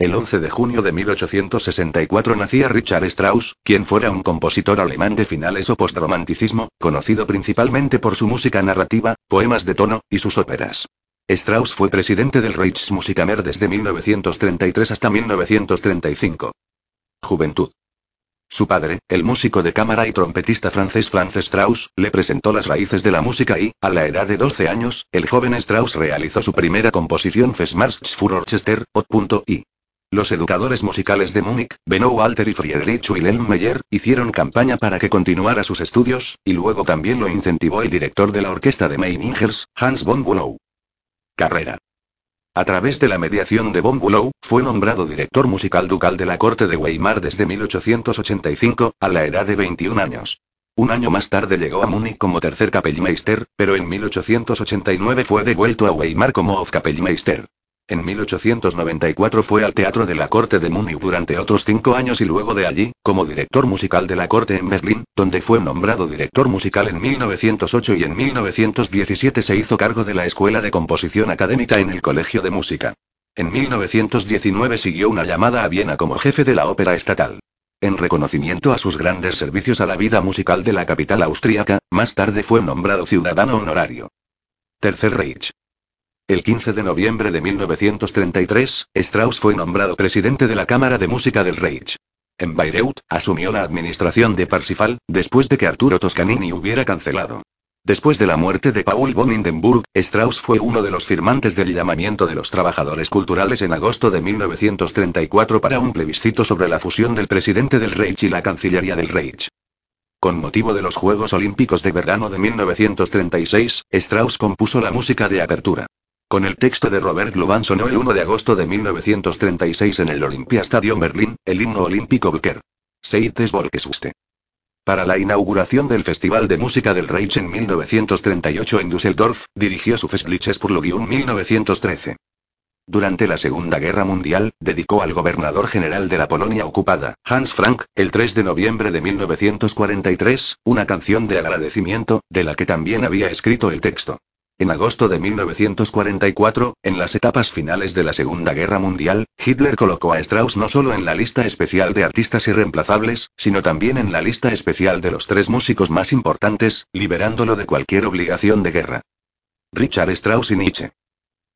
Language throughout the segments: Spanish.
El 11 de junio de 1864 nacía Richard Strauss, quien fuera un compositor alemán de finales o postromanticismo, conocido principalmente por su música narrativa, poemas de tono, y sus óperas. Strauss fue presidente del Reichsmusiker desde 1933 hasta 1935. Juventud. Su padre, el músico de cámara y trompetista francés Franz Strauss, le presentó las raíces de la música y, a la edad de 12 años, el joven Strauss realizó su primera composición Festmarsch für Orchester, Ot.I. Los educadores musicales de Múnich, Benno Walter y Friedrich Wilhelm Meyer, hicieron campaña para que continuara sus estudios, y luego también lo incentivó el director de la orquesta de Meiningers, Hans von Bülow. Carrera. A través de la mediación de von Bülow, fue nombrado director musical ducal de la corte de Weimar desde 1885, a la edad de 21 años. Un año más tarde llegó a Múnich como tercer Kapellmeister, pero en 1889 fue devuelto a Weimar como Hofkapellmeister. En 1894 fue al Teatro de la Corte de Múnich durante otros cinco años y luego de allí, como director musical de la Corte en Berlín, donde fue nombrado director musical en 1908 y en 1917 se hizo cargo de la Escuela de Composición Académica en el Colegio de Música. En 1919 siguió una llamada a Viena como jefe de la Ópera Estatal. En reconocimiento a sus grandes servicios a la vida musical de la capital austríaca, más tarde fue nombrado ciudadano honorario. Tercer Reich. El 15 de noviembre de 1933, Strauss fue nombrado presidente de la Cámara de Música del Reich. En Bayreuth, asumió la administración de Parsifal, después de que Arturo Toscanini hubiera cancelado. Después de la muerte de Paul von Hindenburg, Strauss fue uno de los firmantes del llamamiento de los trabajadores culturales en agosto de 1934 para un plebiscito sobre la fusión del presidente del Reich y la Cancillería del Reich. Con motivo de los Juegos Olímpicos de Verano de 1936, Strauss compuso la música de apertura. Con el texto de Robert Luban sonó el 1 de agosto de 1936 en el Olympiastadion Berlín, el himno olímpico Becker. Seites Volkshuste. Para la inauguración del Festival de Música del Reich en 1938 en Düsseldorf, dirigió su Festliches Purlogium 1913. Durante la Segunda Guerra Mundial, dedicó al gobernador general de la Polonia ocupada, Hans Frank, el 3 de noviembre de 1943, una canción de agradecimiento, de la que también había escrito el texto. En agosto de 1944, en las etapas finales de la Segunda Guerra Mundial, Hitler colocó a Strauss no solo en la lista especial de artistas irreemplazables, sino también en la lista especial de los tres músicos más importantes, liberándolo de cualquier obligación de guerra. Richard Strauss y Nietzsche.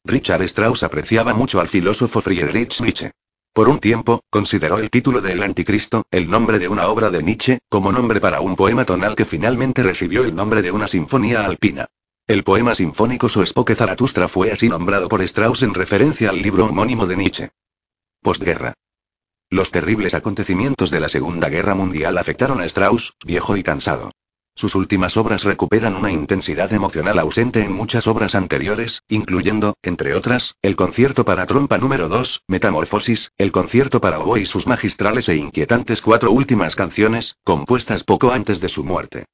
Richard Strauss apreciaba mucho al filósofo Friedrich Nietzsche. Por un tiempo, consideró el título de El Anticristo, el nombre de una obra de Nietzsche, como nombre para un poema tonal que finalmente recibió el nombre de una sinfonía alpina. El poema sinfónico Su Espoque Zaratustra fue así nombrado por Strauss en referencia al libro homónimo de Nietzsche. Postguerra. Los terribles acontecimientos de la Segunda Guerra Mundial afectaron a Strauss, viejo y cansado. Sus últimas obras recuperan una intensidad emocional ausente en muchas obras anteriores, incluyendo, entre otras, el concierto para trompa número 2, Metamorfosis, el concierto para oboe y sus magistrales e inquietantes cuatro últimas canciones, compuestas poco antes de su muerte.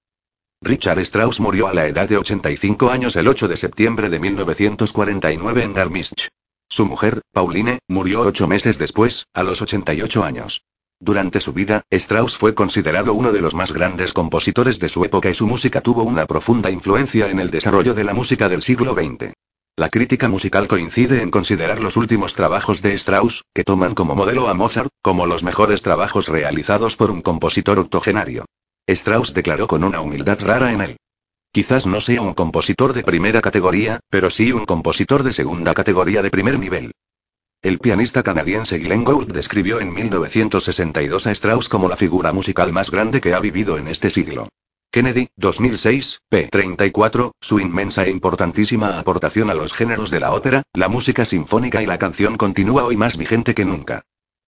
Richard Strauss murió a la edad de 85 años el 8 de septiembre de 1949 en Garmisch. Su mujer, Pauline, murió ocho meses después, a los 88 años. Durante su vida, Strauss fue considerado uno de los más grandes compositores de su época y su música tuvo una profunda influencia en el desarrollo de la música del siglo XX. La crítica musical coincide en considerar los últimos trabajos de Strauss, que toman como modelo a Mozart, como los mejores trabajos realizados por un compositor octogenario. Strauss declaró con una humildad rara en él. Quizás no sea un compositor de primera categoría, pero sí un compositor de segunda categoría de primer nivel. El pianista canadiense Glenn Gould describió en 1962 a Strauss como la figura musical más grande que ha vivido en este siglo. Kennedy, 2006, p. 34, su inmensa e importantísima aportación a los géneros de la ópera, la música sinfónica y la canción continúa hoy más vigente que nunca.